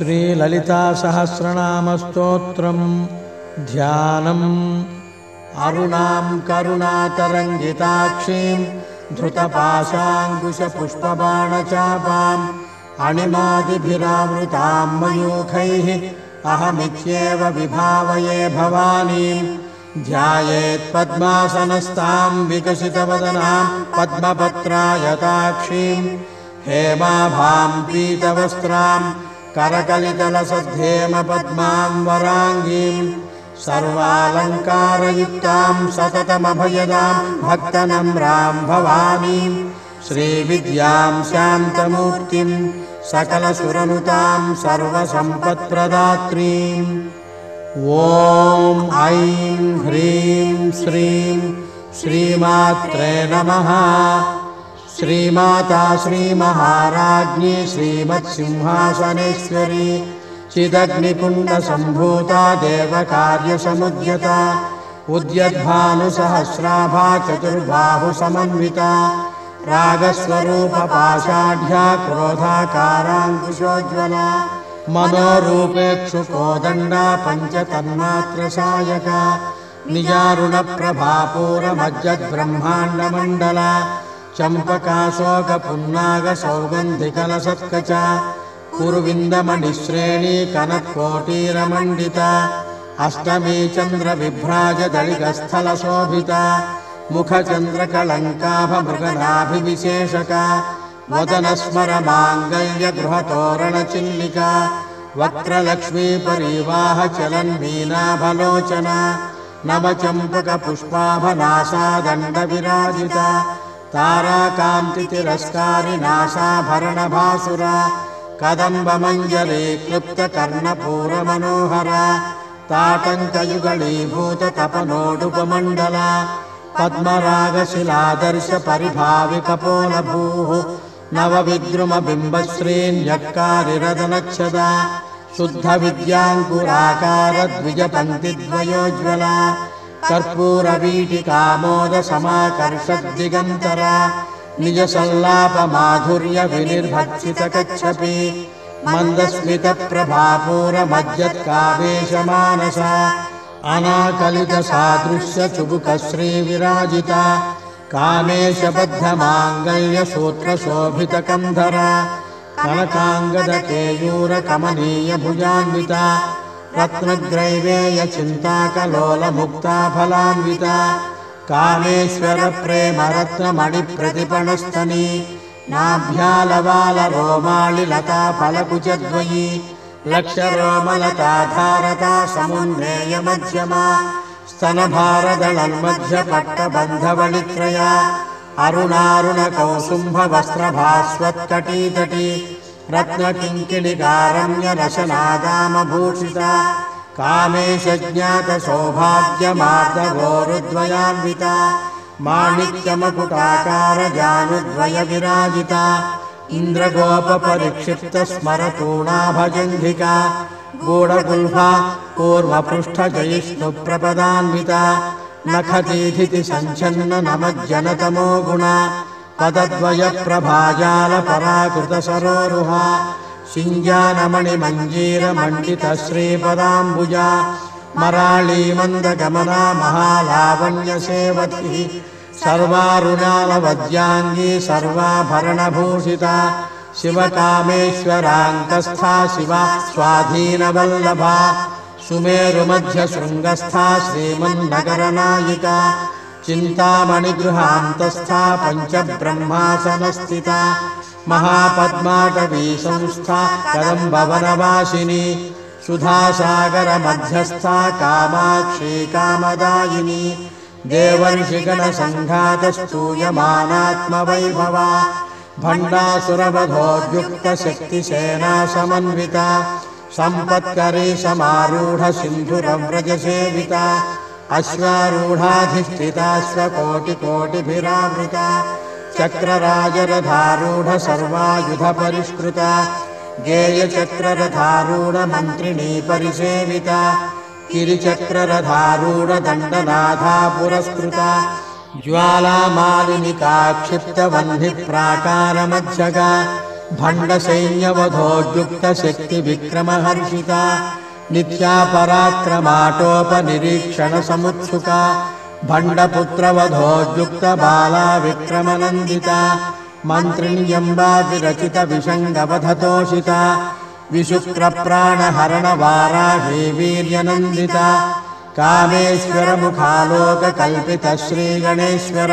श्रीललितासहस्रनामस्तोत्रम्। ध्यानम्। अरुणाम् करुणातरङ्गिताक्षीम्। धृतपाशाङ्कुशपुष्पबाणचापाम्। अणिमादिभिरावृताम् मयूखैः। अहमित्येव विभावये भवानीम्। ध्यायेत्पद्मासनस्ताम् विकसितवदनाम् पद्मपत्रायताक्षीम्। हेमाभाम् पीतवस्त्राम् करकलितलसद्धेम पद्माम् वराङ्गीम् सर्वालङ्कारयुक्ताम् सततमभयदाम् भक्तनम्राम् भवानीम् श्रीविद्याम् शान्तमूर्तिम् सकलसुरनुताम् सर्वसम्पत्प्रदात्रीम् ॐ ऐं ह्रीं श्रीं श्रीमात्रे नमः श्रीमाता श्रीमहाराज्ञी श्रीमत्सिंहासनेश्वरी चिदग्निकुण्डसम्भूता देवकार्यसमुद्यता उद्यद्भानुसहस्राभा चतुर्बाहुसमन्विता रागस्वरूपपाषाढ्या क्रोधाकाराङ्कुशोज्ज्वला मनोरूपेक्षुकोदण्डा पञ्चतन्मात्रसायका निजारुणप्रभापूरमज्जद्ब्रह्माण्डमण्डला चम्पकाशोकपुन्नागसौगन्धिकलसत्कचा कुरुविन्दमणिश्रेणी कनत्कोटीरमण्डिता। अष्टमी चन्द्रविभ्राजदलिकस्थलशोभिता मुखचन्द्रकलङ्काभमृगनाभिविशेषका। वदनस्मरमाङ्गल्यगृहतोरणचिल्लिका वक्त्रलक्ष्मीपरीवाहचलन्मीनाभलोचना नवचम्पकपुष्पाभनासादण्डविराजिता ताराकान्तितिरस्कारिनासाभरणभासुरा कदम्बमञ्जली क्लुप्तकर्णपूरमनोहरा ताटङ्कयुगलीभूततपनोडुपमण्डला पद्मरागशिलादर्शपरिभाविकपोलभूः नवविद्रुमबिम्बश्रीन्यक्कारिरदनक्षदा शुद्धविद्याङ्कुराकारद्विजपङ्क्तिद्वयोज्ज्वला कर्पूरवीटिकामोदसमाकर्षद्दिगन्तरा निजसल्लापमाधुर्यविनिर्भक्षितकच्छपि मन्दस्मितप्रभापूरमज्जत्कावेशमानसा अनाकलितसादृश्यचुबुकश्रीविराजिता। कामेशबद्धमाङ्गल्यसूत्रशोभितकन्धरा। कनकाङ्गदकेयूरकमनीयभुजान्विता रत्नग्रैवेयचिन्ताकलोलमुक्ता फलान्विता कामेश्वरप्रेमरत्नमणिप्रतिपणस्तनी। नाभ्यालवालरोमालिलता फलकुचद्वयी लक्षरोमलताधारता समुन्नेयमध्यमा स्तनभारदलन्मध्यपट्टबन्धवलित्रया अरुणारुणकौसुम्भवस्त्रभास्वत्कटीतटी रत्नकिङ्किणिकारम्यरशनादामभूषिता कामेशज्ञातसौभाग्यमार्दगोरुद्वयान्विता माणिक्यमकुटाकारजानुद्वयविराजिता। इन्द्रगोपपरिक्षिप्तस्मरतूणाभजङ्घिका गूढगुल्फा पूर्वपृष्ठजयिष्णुप्रपदान्विता नखतीथिति सञ्छन्न नमज्जनतमो गुणा पदद्वयप्रभाजालपराकृतसरोरुहा। शिञ्जानमणिमञ्जीरमण्डितश्रीपदाम्बुजा मराळीमन्दगमना महालावण्यसेवतिः सर्वारुणालवद्याङ्गी सर्वाभरणभूषिता। शिवकामेश्वराङ्कस्था शिवा स्वाधीनवल्लभा। सुमेरुमध्यशृङ्गस्था श्रीमन्नगरनायिका चिन्तामणिगृहान्तस्था पञ्चब्रह्मासनस्थिता। महापद्माटवी संस्था कदम्बवनवासिनी सुधासागरमध्यस्था कामाक्षी कामदायिनी। देवर्षिगणसङ्घातस्तूयमानात्मवैभवा। भण्डासुरवधोद्युक्तशक्तिसेना समन्विता सम्पत्करी समारूढसिन्धुरव्रजसेविता अश्वारूढाधिष्ठिताश्वकोटिकोटिभिरावृता चक्रराजरथारूढ सर्वायुधपरिष्कृता गेयचक्ररथारूढमन्त्रिणी परिसेविता गिरिचक्ररथारूढदण्डनाथा पुरस्कृता ज्वालामालिनिका क्षिप्तवह्निप्राकारमध्यगा भण्डसैन्यवधोद्युक्तशक्तिविक्रमहर्षिता नित्या पराक्रमाटोपनिरीक्षणसमुत्सुका भण्डपुत्रवधोद्युक्तबाला विक्रमनन्दिता मन्त्रिण्यम्बा विरचितविषङ्गवधतोषिता विशुक्रप्राणहरणवाराही वीर्यनन्दिता कामेश्वरमुखालोककल्पित श्रीगणेश्वर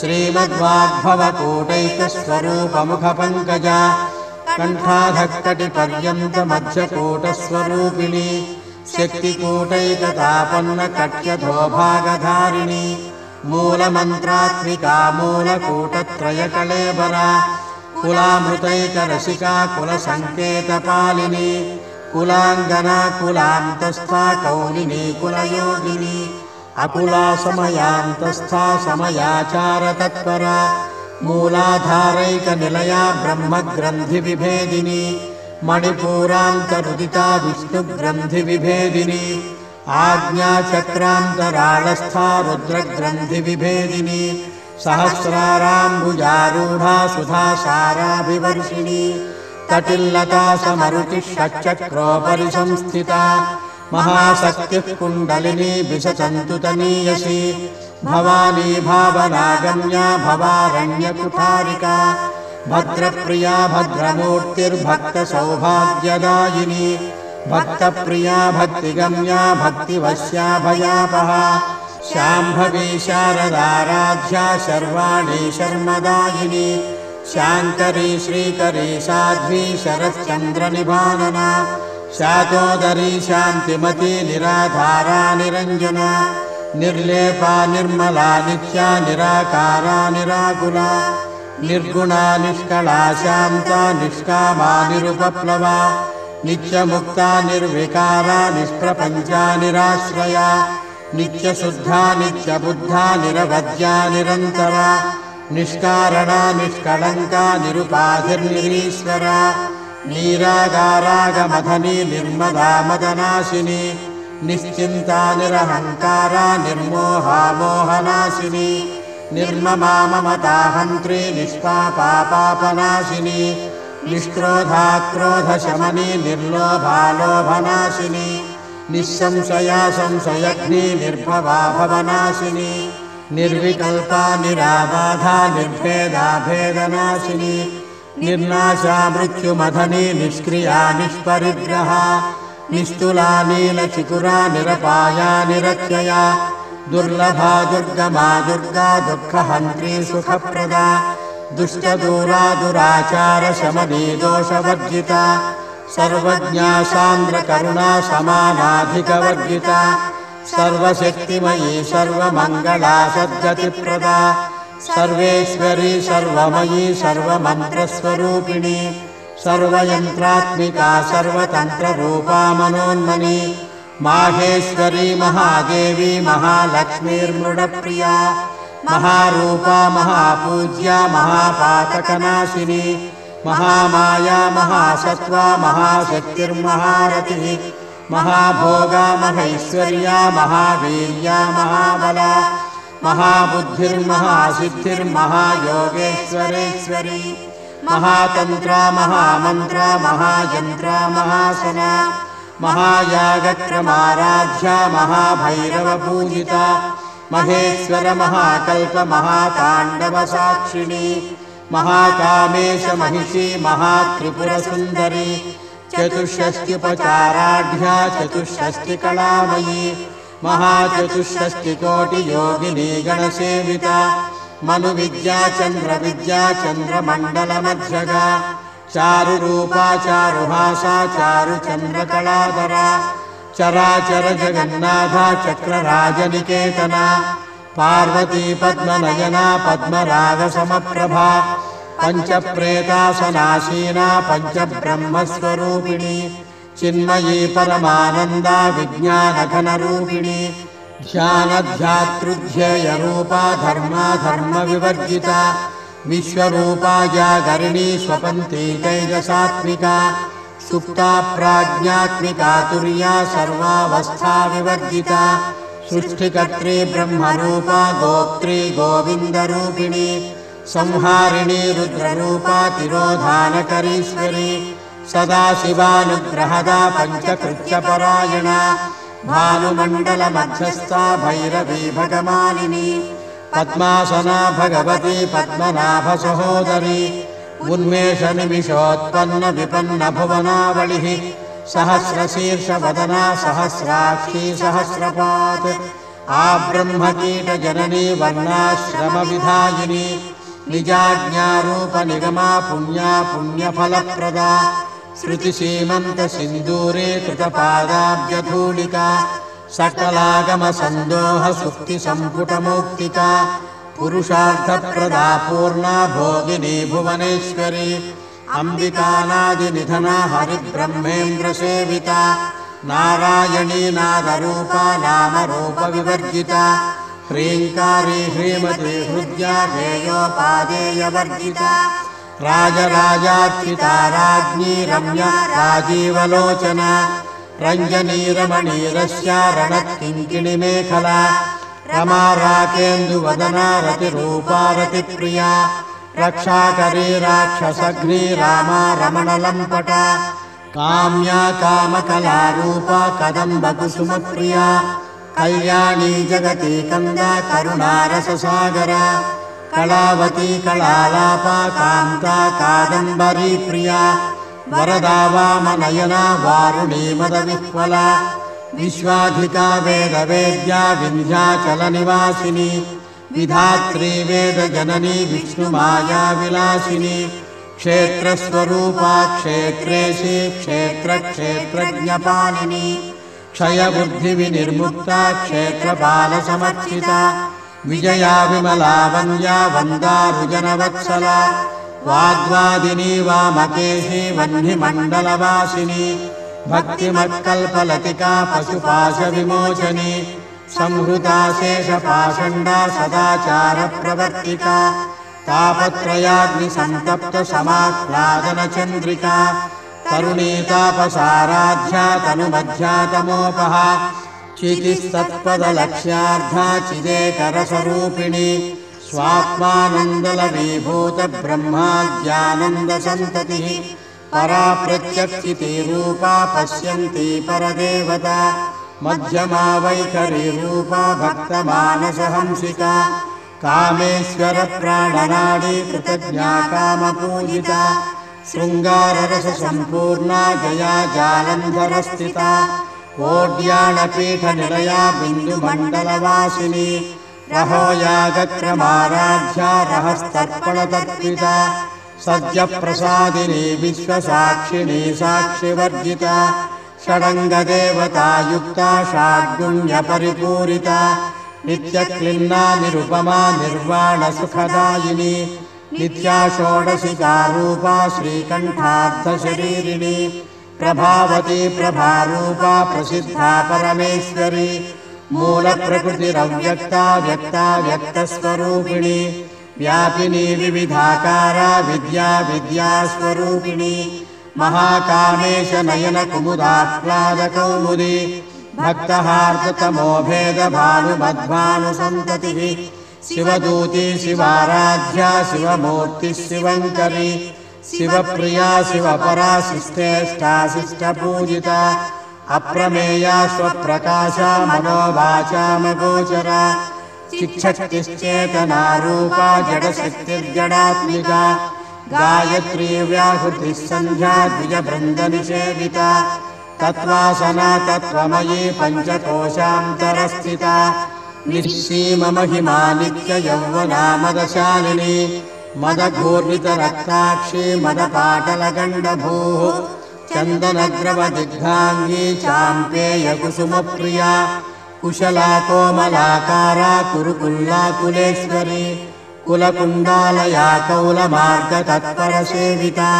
श्रीमद्वाग्भवकोटैकस्वरूपमुखपङ्कजा कण्ठाधक्कटिपर्यन्तमध्यकूटस्वरूपिणी शक्तिकूटैकतापन्नकट्यधोभागधारिणी मूलमन्त्रात्मिका मूलकूटत्रयकलेबरा कुलामृतैकरसिका कुलसङ्केतपालिनी कुलाङ्गना कुलान्तस्था कौलिनी कुलयोगिनी अकुला समयान्तस्था समयाचारतत्परा मूलाधारैकनिलया ब्रह्मग्रन्थिविभेदिनी मणिपूरान्तरुदिता विष्णुग्रन्थिविभेदिनी आज्ञाचक्रान्तराळस्था रुद्रग्रन्थिविभेदिनी सहस्राराम्बुजारूढा सुधा साराभिवर्षिणी कटिल्लता समरुचिः षट्चक्रोपरि संस्थिता महाशक्तिः कुण्डलिनी विशचन्तुतनीयसी भवानी भावनागम्या भवारण्यकुठारिका। भद्रप्रिया भद्रमूर्तिर्भक्तसौभाग्यदायिनी। भक्तप्रिया भक्तिगम्या भक्तिवश्या भयापहा। शाम्भवी शारदाराध्या शर्वाणी शर्मदायिनी। शाङ्करी श्रीकरी साध्वी शरश्चन्द्रनिभानना शातोदरी शान्तिमती निराधारा निरञ्जना निर्लेपा निर्मला नित्या निराकारा निराकुला निर्गुणा निष्कला शान्ता निष्कामा निरुपप्लवा नित्यमुक्ता निर्विकारा निष्प्रपञ्चा निराश्रया नित्यशुद्धा नित्यबुद्धा निरवद्या निरन्तरा निष्कारणा निष्कलङ्का निरुपाधिर्निरीश्वरा नीरागारागमधनी निर्मदा मदनाशिनी निश्चिन्ता निरहङ्कारा निर्मोहा मोहनाशिनी निर्ममा ममताहन्त्री निष्पापापापनाशिनी निष्क्रोधा क्रोधशमनी निर्लोभालोभनाशिनी निःसंशया संशयग्नी निर्भवा भवनाशिनी निर्विकल्पा निराबाधा निर्भेदा भेदनाशिनी निर्नाशा मृत्युमधनी निष्क्रिया निष्परिग्रहा निस्तुला नीलचिकुरा निरपाया निरत्यया दुर्लभा दुर्गमा दुर्गा दुःखहन्त्री सुखप्रदा दुष्टदूरा दुराचारशमनी दोषवर्जिता सर्वज्ञा सान्द्रकरुणा समानाधिकवर्जिता सर्वशक्तिमयी सर्वमङ्गला सद्गतिप्रदा सर्वेश्वरी सर्वमयी सर्वमन्त्रस्वरूपिणी सर्वयन्त्रात्मिका सर्वतन्त्ररूपा मनोन्मनी माहेश्वरी महादेवी महालक्ष्मीर्मृडप्रिया महारूपा महापूज्या महापातकनाशिनी महामाया महासत्त्वा महाशक्तिर्महारतिः महाभोगा महैश्वर्या महावीर्या महाबला महाबुद्धिर्महासिद्धिर्महायोगेश्वरेश्वरी महातन्त्रा महामन्त्रा महायन्त्रा महासना महायागक्रमाराध्या महाभैरवपूजिता महेश्वर महाकल्प महाताण्डवसाक्षिणी महाकामेश महिषी महात्रिपुरसुन्दरी चतुष्षष्ट्युपचाराढ्या चतुष्षष्टिकलामयी महाचतुष्षष्टिकोटियोगिनी गणसेविता मनुविद्या चन्द्रविद्या चन्द्रमण्डलमध्यगा चारुरूपा चारुहासा चारुचन्द्रकलाधरा चराचर जगन्नाथा चक्रराजनिकेतना पार्वती पद्मनयना पद्मरागसमप्रभा पञ्चप्रेतासनासीना पञ्चब्रह्मस्वरूपिणी चिन्मयी परमानन्दा विज्ञानघनरूपिणी ध्यानध्यातृध्येयरूपा धर्मा धर्मविवर्जिता विश्वरूपा जागरिणी स्वपन्ती तेजसात्मिका सुप्ता प्राज्ञात्मिका तुर्या सर्वावस्था विवर्जिता सृष्टिकर्त्री ब्रह्मरूपा गोत्री गोविन्दरूपिणी संहारिणी रुद्ररूपा तिरोधानकरीश्वरी सदा शिवानुग्रहदा पञ्चकृत्यपरायणा। भानुमण्डलमध्यस्था भैरवी भगमालिनी। पद्मासना भगवती पद्मनाभसहोदरी। उन्मेषनिमिषोत्पन्न विपन्न भुवनावलिः सहस्रशीर्षवदना सहस्राक्षी सहस्रपात्। आब्रह्मकीटजननी वर्णाश्रमविधायिनी। निजाज्ञारूपनिगमा पुण्या पुण्यफलप्रदा श्रुतिसीमन्तसिन्दूरे कृतपादाब्जधूलिका सकलागमसन्दोहसुक्तिसम्पुटमौक्तिका पुरुषार्थप्रदा पूर्णा भोगिनी भुवनेश्वरी अम्बिकानादिनिधना हरिब्रह्मेन्द्रसेविता नारायणी नादरूपा नामरूपविवर्जिता ह्रीङ्कारी ह्रीमती हृद्या हेयोपादेयवर्जिता राजराजार्चिता राज्ञी रम्या राजीवलोचना। रञ्जनीरमणीरस्या रणत्किङ्किणिमेखला रमा राकेन्दुवदना रतिरूपा रतिप्रिया रक्षाकरी राक्षसघ्नी रामा रमणलम्पटा काम्या कामकलारूपा कदम्बकुसुमप्रिया। कल्याणी जगती कन्दा करुणारससागरा कलावती कलालापा कान्ता कादम्बरी प्रिया वरदा वामनयना वारुणी मदविह्वला विश्वाधिका वेदवेद्या विन्ध्याचलनिवासिनी विधात्री वेदजननी विष्णुमाया विलासिनी क्षेत्रस्वरूपा क्षेत्रेशी क्षेत्रक्षेत्रज्ञपालिनी क्षयबुद्धिविनिर्मुक्ता क्षेत्रपालसमर्चिता विजया विमला वन्द्या वन्दारुजनवत्सला वाग्वादिनी वामकेशी वह्निमण्डलवासिनी भक्तिमत्कल्पलतिका पशुपाशविमोचनी संहृता शेषपाषण्डा सदाचारप्रवर्तिका तापत्रयाग्निसन्तप्तसमाह्लादनचन्द्रिका तरुणीतापसाराध्या तनुमध्यातमोपः चितिस्तत्पदलक्ष्यार्धा चिदेकरसरूपिणी। स्वात्मानन्दलवीभूतब्रह्माद्यानन्दसन्ततिः परा प्रत्यक्षितिरूपा पश्यन्ती परदेवता। मध्यमा वैखरीरूपा भक्तमानसहंसिका। कामेश्वरप्राणनाडी कृतज्ञा कामपूजिता। शृङ्गाररससम्पूर्णा जया जालन्धरस्थिता ओड्याणपीठनिलया बिन्दुमण्डलवासिनी रहो यागक्रमाराध्या रहस्तर्पणतर्पिता सद्यप्रसादिनी विश्वसाक्षिणी साक्षिवर्जिता षडङ्गदेवतायुक्ता षाड्गुण्यपरिपूरिता नित्यक्लिन्ना निरुपमा निर्वाणसुखदायिनी नित्या षोडशिकारूपा श्रीकण्ठार्थशरीरिणी प्रभावती प्रभारूपा प्रसिद्धा परमेश्वरी। मूलप्रकृतिरव्यक्ता व्यक्ता व्यक्तस्वरूपिणी। व्यापिनी विविधाकारा विद्या विद्यास्वरूपिणी। महाकामेश नयन कुमुदाह्लादकौमुदी। भक्तहार्दतमो भेदभानुमध्वानुसन्ततिः शिवदूती शिवाराध्या शिवमूर्तिः शिवङ्करी शिवप्रिया शिवपरा शिष्टेष्टाशिष्टपूजिता अप्रमेया स्वप्रकाशा मनोवाचामगोचरा चिक्षक्तिश्चेतनारूपा जडशक्तिर्जडात्मिका। गायत्री व्याहृतिः सन्ध्या द्विजबृन्दनिषेविता। तत्त्वासना तत्त्वमयी पञ्चकोशान्तरस्थिता। निःसीममहिमा नित्ययौवनामदशालिनी मदघूर्णितरक्ताक्षी मदपाटलगण्डभूः चन्दनद्रवदिग्धाङ्गी चाम्पेयकुसुमप्रिया कुशला कोमलाकारा कुरुकुल्लाकुलेश्वरी कुलकुण्डालया कौलमार्गतत्परसेविता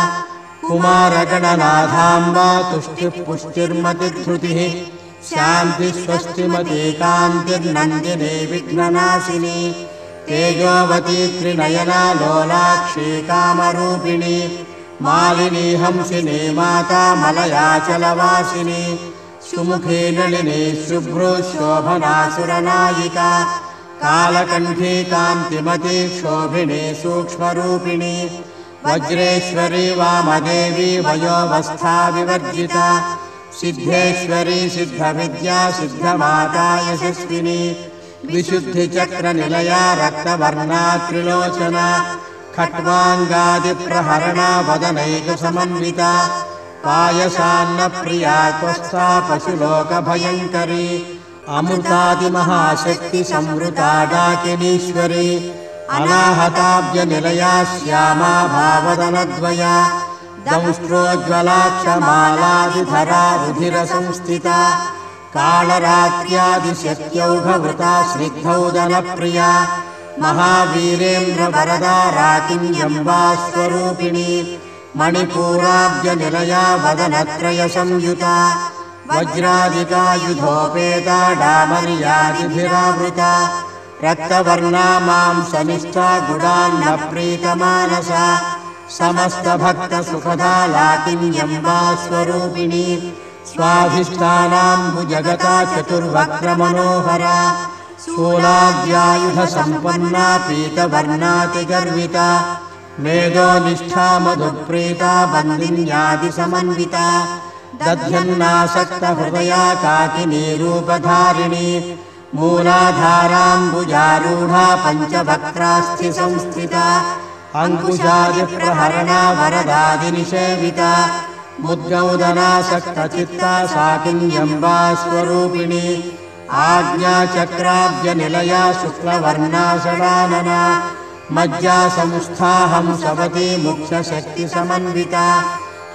कुमारगणनाथाम्बा तुष्टिः पुष्टिर्मतिधृतिः शान्ति स्वस्तिमती कान्तिर्नन्दिनी विघ्ननाशिनी तेजोवती त्रिनयना लोलाक्षी कामरूपिणी मालिनी हंसिनी माता मलयाचलवासिनी सुमुखे नलिनी शुभ्रो शोभनासुरनायिका कालकण्ठी कान्तिमती शोभिनी सूक्ष्मरूपिणी वज्रेश्वरी वामदेवी वयोवस्था विवर्जिता सिद्धेश्वरी सिद्धविद्या सिद्धमाता यशस्विनी विशुद्धिचक्रनिलया रक्तवर्णा त्रिलोचना खट्वाङ्गादिप्रहरणा वदनैकसमन्विता पायसान्नप्रिया त्वस्था पशुलोकभयङ्करी अमृतादिमहाशक्तिसंवृता डाकिनीश्वरी अनाहताब्जनिलया श्यामा भावदनद्वया दंष्ट्रोज्ज्वलाक्षमालादिधरा रुधिरसंस्थिता कालरात्र्यादिशक्त्यौघवृता स्निग्धौदनप्रिया महावीरेन्द्रवरदा राकिञ्जम्बा स्वरूपिणी। मणिपूराब्जनिलया वदनत्रयसंयुता। वज्रादिकायुधोपेता डामर्यादिभिरावृता। रक्तवर्णा मां सनिष्ठा गुडान्नप्रीतमानसा। समस्तभक्तसुखदा लाकिञ्जम्बा स्वरूपिणी स्वाधिष्ठानाम्बुजगता चतुर्वक्त्रमनोहरा स्थूलाद्यायुधसम्पन्ना पीतवर्णातिगर्विता। मेधोनिष्ठा मधुप्रीता बन्दिन्यादिसमन्विता। दध्यन्नासक्तहृदया काकिनी रूपधारिणी मूलाधाराम्बुजारूढा पञ्चवक्त्रास्थिसंस्थिता अङ्कुशादिप्रहरणा वरदादिनिषेविता मुद्गौदनासक्तचित्ता साकिञ्जम्बा स्वरूपिणी आज्ञाचक्राब्जनिलया शुक्लवर्णाशरानना मज्जासंस्थाहंसवती मुख्यशक्तिसमन्विता।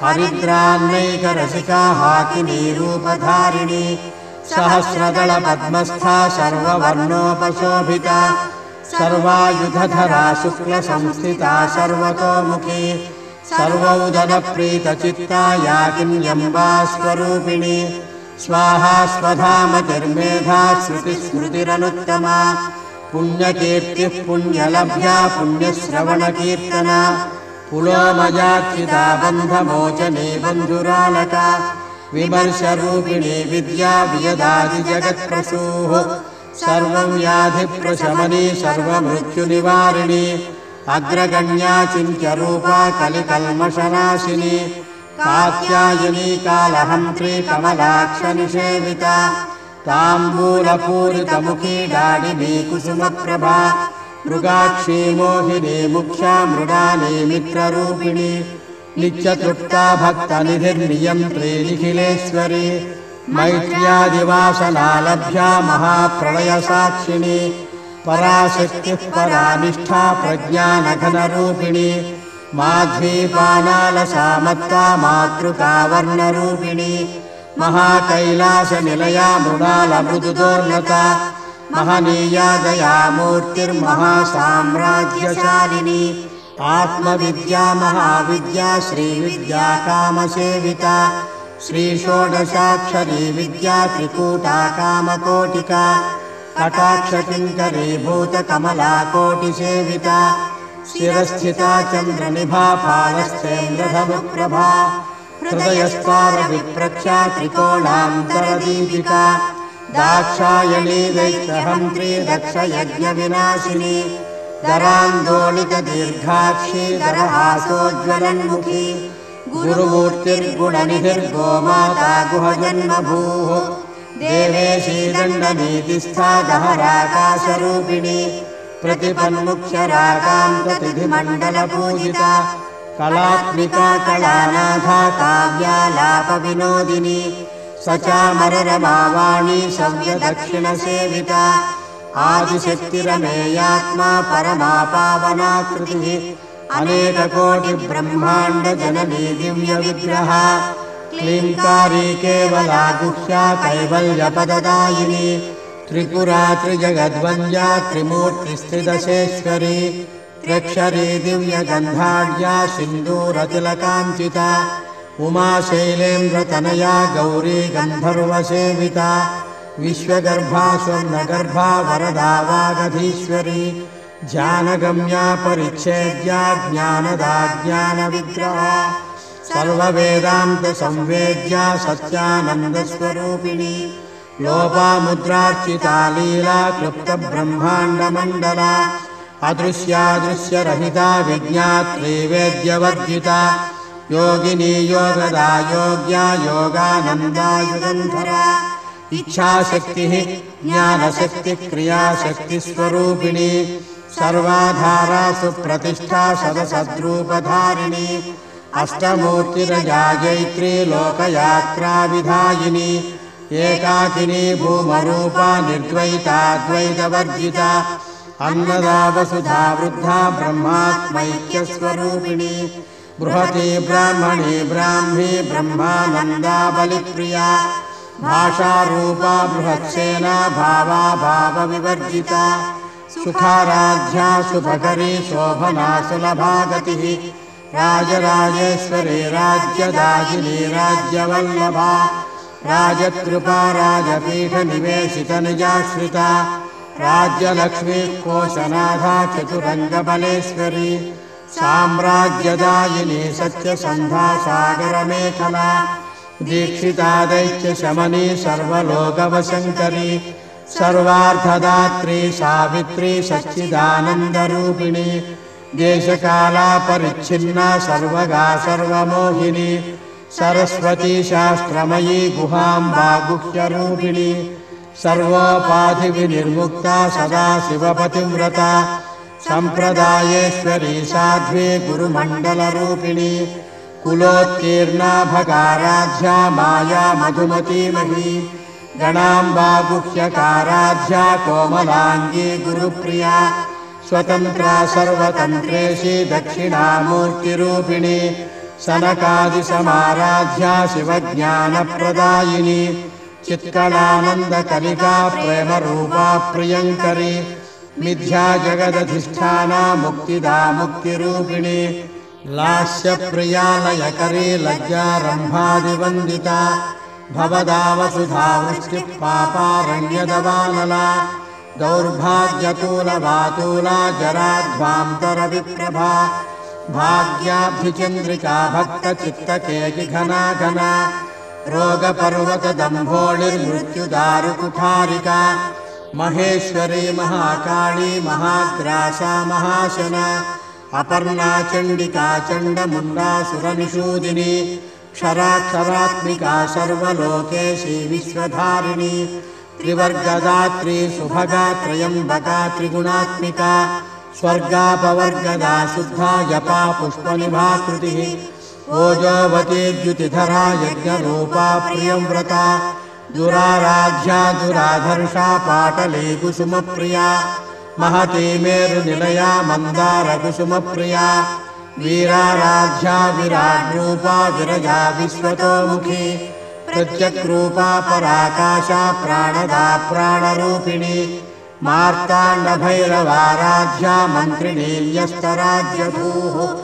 हरिद्रान्नैकरसिका हाकिनी रूपधारिणी। सहस्रदलपद्मस्था सर्ववर्णोपशोभिता। सर्वायुधधरा शुक्लसंस्थिता सर्वतोमुखी सर्वौदनप्रीतचित्ता याकिन्यम्बा स्वरूपिणी स्वाहा स्वधामतिर्मेधा श्रुतिस्मृतिरनुत्तमा। पुण्यकीर्तिः पुण्यलभ्या पुण्यश्रवणकीर्तना। पुलोमजाक्षिता बन्धमोचने बन्धुरालका विमर्शरूपिणी विद्या वियदादिजगत्प्रसूः। सर्वं व्याधिप्रशमनी सर्वमृत्युनिवारिणी अग्रगण्या चिन्त्यरूपा कलिकल्मषनाशिनी कात्यायनी कालहन्त्री कमलाक्षनिषेविता ताम्बूलपूरितमुखी डाडिनी कुसुमप्रभा मृगाक्षी मोहिनी मुख्या मृडानी मित्ररूपिणी नित्यतृप्ता भक्तनिधिर्नियन्त्री निखिलेश्वरी मैत्र्यादिवासनालभ्या महाप्रलयसाक्षिणी पराशक्तिः परानिष्ठा प्रज्ञानघनरूपिणी माध्वीपानालसामत्ता मातृकावर्णरूपिणी महाकैलासनिलया मृणालमृदुदोर्नता महनीया दयामूर्तिर्महासाम्राज्यशालिनी आत्मविद्या महाविद्या श्रीविद्या कामसेविता श्रीषोडशाक्षरी विद्या त्रिकूटा कामकोटिका कटाक्षकिङ्करीभूतकमला कोटिसेविता शिरस्थिता चन्द्रनिभा फालश्चेन्द्रधनुप्रभा हृदयस्तारविप्रख्या त्रिकोणान्तरदीपिका दाक्षायणी दैत्यहन्त्री दक्षयज्ञविनाशिनी। दरान्दोलितदीर्घाक्षी दरहासोज्ज्वलन्मुखी। गुरुमूर्तिर्गुणनिधिर्गोमाता गुहजन्मभूः देवेशी दण्डनीतिस्था दहराकाशरूपिणी प्रतिपन्मुख्यराकान्ततिथिमण्डलपूजिता कलात्मिका कलानाथा काव्यालापविनोदिनी स चामररमावाणी सव्यदक्षिणसेविता आदिशक्तिरमेयात्मा परमा पावनाकृतिः अनेककोटिब्रह्माण्डजननी दिव्यविग्रह क्लीङ्कारी केवला गुह्या कैवल्यपददायिनी त्रिपुरा त्रिजगद्वन्द्या त्रिमूर्तिस्त्रिदशेश्वरी त्र्यक्षरी दिव्यगन्धाढ्या सिन्दूरतिलकाञ्चिता उमा शैलेन्द्रतनया गौरी गन्धर्वसेविता विश्वगर्भा स्वर्णगर्भा वरदा वागधीश्वरी ज्ञानगम्या परिच्छेद्या ज्ञानदा ज्ञानविग्रहा सर्ववेदान्तसंवेद्या सत्यानन्दस्वरूपिणी लोपामुद्रार्चिता लीला क्लुप्तब्रह्माण्डमण्डला अदृश्यादृश्यरहिता विज्ञात्री वेद्यवर्जिता योगिनी योगदा योग्या योगानन्दा युगन्धरा इच्छाशक्तिः ज्ञानशक्तिक्रियाशक्तिस्वरूपिणी सर्वाधारासु प्रतिष्ठा सदसद्रूपधारिणी अष्टमूर्तिरजायैत्री लोकयात्राविधायिनी एकाकिनी भूमरूपा निर्द्वैताद्वैतवर्जिता अन्नदा वसुधा वृद्धा ब्रह्मात्मैक्यस्वरूपिणी बृहती ब्राह्मणी ब्राह्मी ब्रह्मानन्दा बलिप्रिया भाषारूपा बृहत्सेना भावा भावविवर्जिता सुखाराध्या सुभकरी शोभना सुलभा गतिः राजराजेश्वरी राज्यदाजिनी राज्यवल्लभा। राजकृपा राजपीठनिवेशितनिजाश्रिता राज्यलक्ष्मी कोशनाथा चतुरङ्गबलेश्वरी। साम्राज्यदायिनी सत्यसन्धा सागरमेखला। दीक्षिता दैत्यशमनी सर्वलोकवशङ्करी। सर्वार्थदात्री सावित्री सच्चिदानन्दरूपिणी देशकाला परिच्छिन्ना सर्वगा सर्वमोहिनी। सरस्वती शास्त्रमयी गुहाम्बा गुह्यरूपिणी सर्वोपाधिविनिर्मुक्ता सदा शिवपतिव्रता। सम्प्रदायेश्वरी साध्वी गुरुमण्डलरूपिणी। कुलोत्तीर्णा भगाराध्या माया मधुमतीमही गणाम्बा गुह्यकाराध्या कोमलाङ्गी गुरुप्रिया स्वतन्त्रा सर्वतन्त्रेशी दक्षिणामूर्तिरूपिणी सनकादिसमाराध्या शिवज्ञानप्रदायिनी चित्कलानन्दकलिका प्रेमरूपा प्रियङ्करी मिथ्या जगदधिष्ठाना मुक्तिदा मुक्तिरूपिणी लास्यप्रियालयकरी लज्जारम्भादिवन्दिता भवदा वसुधा वृष्टिः पापारण्यदवानला दौर्भाग्यतूलवातूला जराध्वान्तरविप्रभा। भाग्याभिचन्द्रिका भक्तचित्तकेकिघना घना रोगपर्वतदम्भोळिर्मृत्युदारुकुठारिका। महेश्वरी महाकाली महाग्रासा महाशना। अपर्णा चण्डिका चण्डमुण्डासुरनिषूदिनी क्षराक्षरात्मिका सर्वलोकेशी विश्वधारिणी त्रिवर्गदात्री सुभगा त्रयम्बका त्रिगुणात्मिका स्वर्गापवर्गदा शुद्धा जपा पुष्पनिभाकृतिः ओजोवती द्युतिधरा यज्ञरूपा प्रियव्रता दुराराध्या दुराधर्षा पाटली कुसुमप्रिया महती मेरुनिलया मन्दारकुसुमप्रिया वीराराध्या विराड्रूपा विरजा विश्वतोमुखी प्रत्यक्रूपा पराकाशा प्राणदा प्राणरूपिणी। मार्ताण्डभैरवाराध्या मन्त्रिणील्यस्तराज्यधूः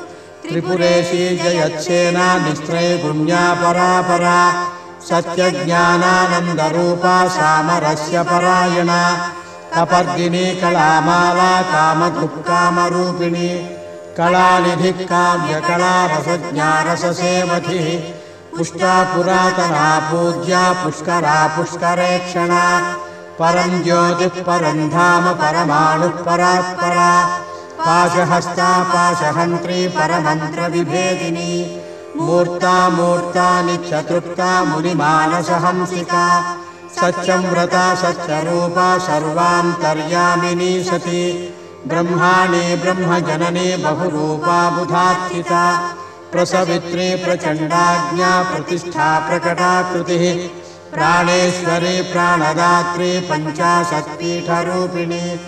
त्रिपुरेशी जयच्छेना निस्त्रैगुण्या परापरा। सत्यज्ञानानन्दरूपा सामरस्य परायणा। कपर्दिनी कलामाला कामदुःकामरूपिणी कलानिधिः काव्यकला रसज्ञारससेवधिः पुष्टा पुरातना पूज्या पुष्करा पुष्करेक्षणा परम् ज्योतिः परम् धाम परमाणुः परात्परा पाशहस्ता पाशहन्त्री परमन्त्रविभेदिनी। मूर्ता मूर्तानि चतुर्था मुनिमानसहंसिका। सत्यव्रता सत्यरूपा सर्वान्तर्यामिनी सती। ब्रह्माणि ब्रह्मजननी बहुरूपा बुधार्थिता प्रसवित्री प्रचण्डाज्ञा प्रतिष्ठा प्रकटाकृतिः। प्राणेश्वरी प्राणदात्री पञ्चाशत्पीठरूपिणी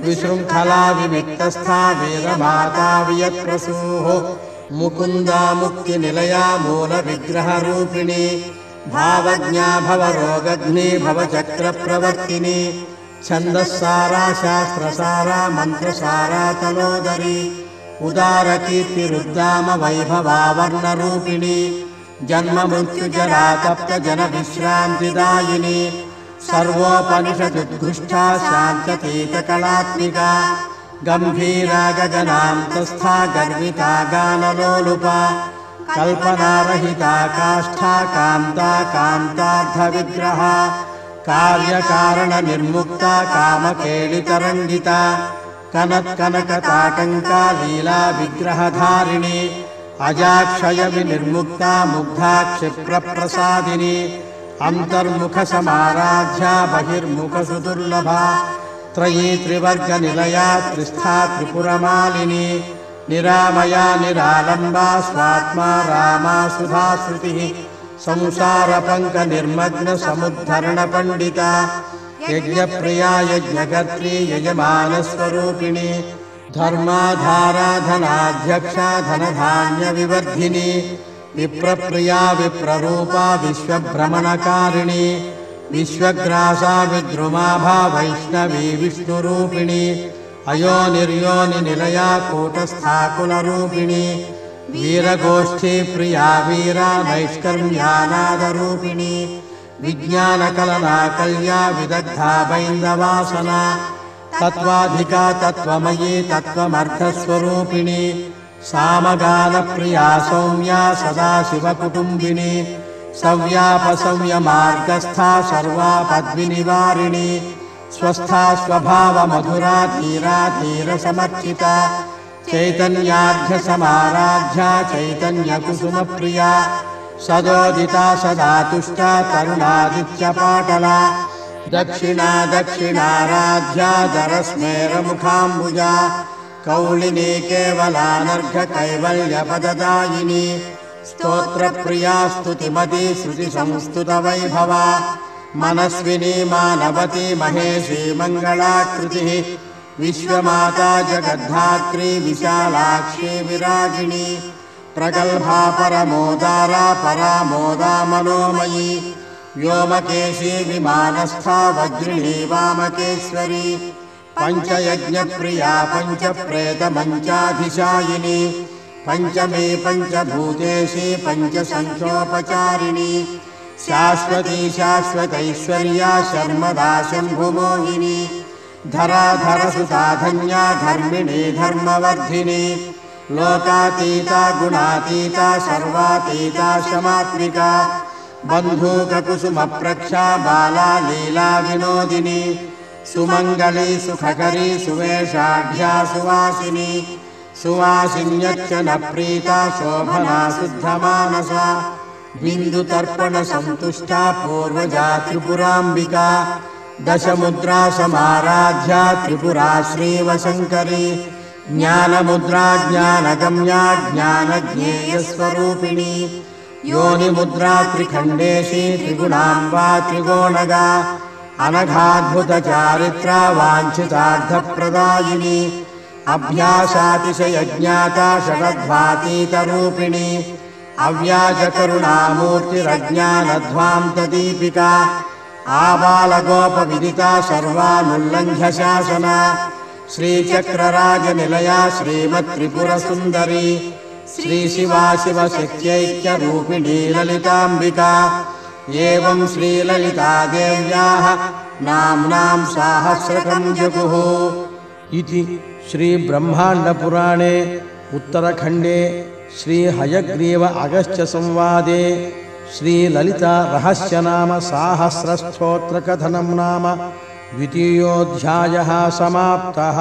विशृङ्खला विविक्तस्था वीरमाता वियत्प्रसूः। मुकुन्दा मुक्तिनिलया मूलविग्रहरूपिणी। भावज्ञा भवरोगघ्नी भवचक्रप्रवर्तिनी। छन्दःसारा शास्त्रसारा मन्त्रसारा तलोदरी उदारकीर्तिरुद्दाम वैभवावर्णरूपिणी जन्म मृत्युजरा तप्तजनविश्रान्तिदायिनी सर्वोपनिषदुद्घुष्टा शान्ततीतकलात्मिका गम्भीरा गगनान्तस्था गर्विता गानलोलुपा कल्पनारहिता काष्ठा कान्ता कान्तार्थविग्रहा कार्यकारणनिर्मुक्ता कामकेलितरङ्गिता कनत्कनकताटङ्का लीला विग्रहधारिणी अजाक्षयविनिर्मुक्ता मुग्धा क्षिप्रप्रसादिनी अन्तर्मुखसमाराध्या बहिर्मुखसुदुर्लभा त्रयी त्रिवर्गनिलया त्रिस्था त्रिपुरमालिनी निरामया निरालम्बा स्वात्मा रामा सुधाश्रुतिः संसारपङ्कनिर्मग्नसमुद्धरणपण्डिता यज्ञप्रिया यज्ञकर्त्री यजमानस्वरूपिणी धर्माधाराधनाध्यक्षा धनधान्यविवर्धिनी विप्रप्रिया विप्ररूपा विश्वभ्रमणकारिणी विश्वग्रासा विद्रुमाभा वैष्णवी विष्णुरूपिणी अयोनिर्योनिनिलया कूटस्थाकुलरूपिणी वीरगोष्ठी प्रिया वीरा नैष्कर्म्यानादरूपिणी विज्ञानकलना कल्या विदग्धा बैन्दवासना तत्त्वाधिका तत्त्वमयी तत्त्वमर्थस्वरूपिणी सामगानप्रिया सौम्या सदा शिवकुटुम्बिनी सव्यापसव्यमार्गस्था सर्वा पद्विनिवारिणी स्वस्था स्वभावमधुरा धीरा धीरसमर्चिता चैतन्यार्घ्यसमाराध्या चैतन्यकुसुमप्रिया सदोदिता सदा तुष्टा तरुणादित्यपाटला दक्षिणा दक्षिणाराध्या दरस्मेरमुखाम्बुजा कौलिनी केवलानर्घकैवल्यपददायिनी। स्तोत्रप्रिया स्तुतिमती श्रुतिसंस्तुतवैभवा। मनस्विनी मानवती महेशी मङ्गलाकृतिः विश्वमाता जगद्धात्री विशालाक्षी विरागिणी प्रगल्भा परमोदारा परामोदा मनोमयी व्योमकेशी विमानस्था वज्रिणी वामकेश्वरी। पञ्चयज्ञप्रिया पञ्चप्रेतमञ्चाधिशायिनी। पञ्चमे पञ्चभूतेशी पञ्चसङ्ख्योपचारिणी शाश्वती शाश्वतैश्वर्या शर्मदा शम्भुमोहिनी। धराधरसुताधन्या धर्मिणी धर्मवर्धिनी लोकातीता गुणातीता सर्वातीता शमात्मिका बन्धूककुसुमप्रक्षा बाला लीला विनोदिनी सुमङ्गली सुखकरी सुवेशाढ्या सुवासिनी सुवासिन्यच्च न प्रीता शोभना शुद्धमानसा बिन्दुतर्पणसन्तुष्टा पूर्वजा त्रिपुराम्बिका दशमुद्रा समाराध्या त्रिपुरा श्रीवशङ्करी ज्ञानमुद्रा ज्ञानगम्या ज्ञानज्ञेयस्वरूपिणी। योनिमुद्रा त्रिखण्डेशी त्रिगुणाम्बा त्रिगोणगा अनघाद्भुतचारित्रा वाञ्छितार्थप्रदायिनी अभ्यासातिशयज्ञाता षडध्वातीतरूपिणी अव्याजकरुणामूर्तिरज्ञानध्वान्तदीपिका आबालगोपविदिता सर्वानुल्लङ्घ्य शासना श्रीचक्रराजनिलया श्रीमत्त्रिपुरसुन्दरी श्रीशिवा शिवशक्त्यैक्यरूपिणी ललिताम्बिका एवं श्रीललितादेव्याः नाम्नाम् साहस्रकम् जगुः। इति श्रीब्रह्माण्डपुराणे उत्तरखण्डे श्रीहयग्रीव अगस्त्यसंवादे श्रीललितारहस्यनाम साहस्रस्तोत्रकथनं नाम द्वितीयोऽध्यायः समाप्तः।